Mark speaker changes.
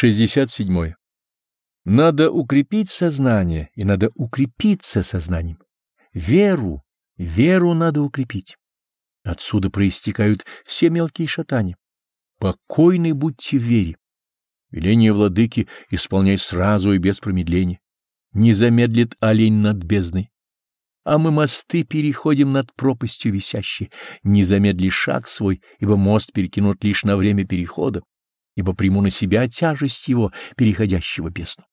Speaker 1: 67. Надо укрепить сознание, и надо укрепиться сознанием. Веру, веру надо укрепить. Отсюда проистекают все мелкие шатания. Покойны будьте в вере. Веление владыки исполняй сразу и без промедления. Не замедлит олень над бездной. А мы мосты переходим над пропастью висящей. Не замедли шаг свой, ибо мост перекинут лишь на время перехода ибо приму на себя тяжесть его, переходящего бездну.